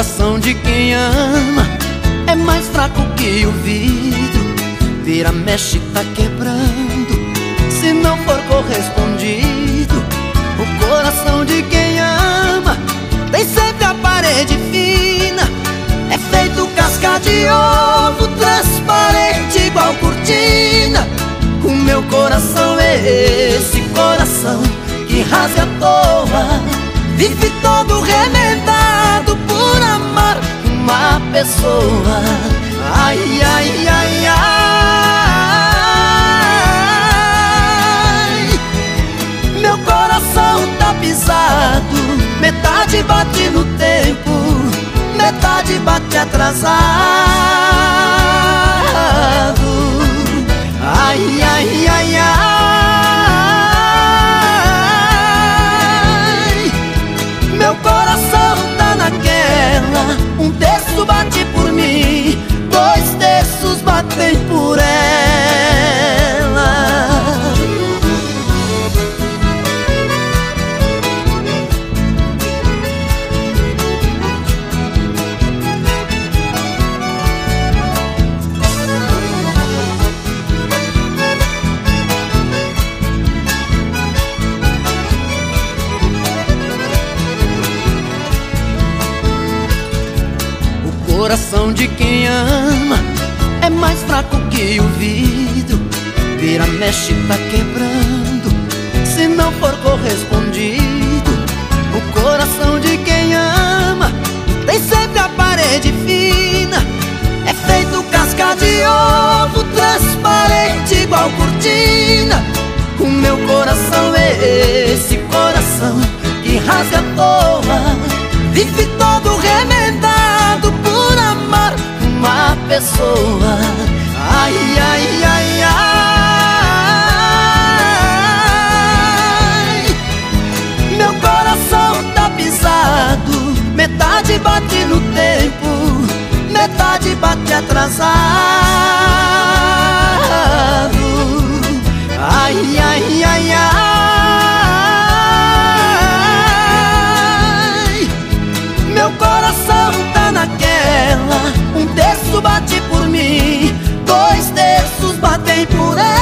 coração de quem ama é mais fraco que o vidro. Vira, mexe, tá quebrando. Se não for correspondido, o coração de quem ama tem sempre a parede fina. É feito casca de ovo, transparente igual cortina. O meu coração é esse coração que rasga à toa, vive todo remendado uma pessoa Metade bate no tempo Metade bate atrasado. Ai, ai, ai, ai. Meu coração tá naquela Um terço bate por mim Dois terços batem coração de quem ama é mais fraco que o vidro. Vira, mexe, tá quebrando. Se não for correspondido, o coração de quem ama tem sempre a parede fina. É feito casca de ovo, transparente igual cortina. O meu coração é esse coração que rasga à toa, vive todo pessoa. Ai, ai, ai, ai. Meu coração tá pisado Metade bate no tempo Metade bate atrasado naquela um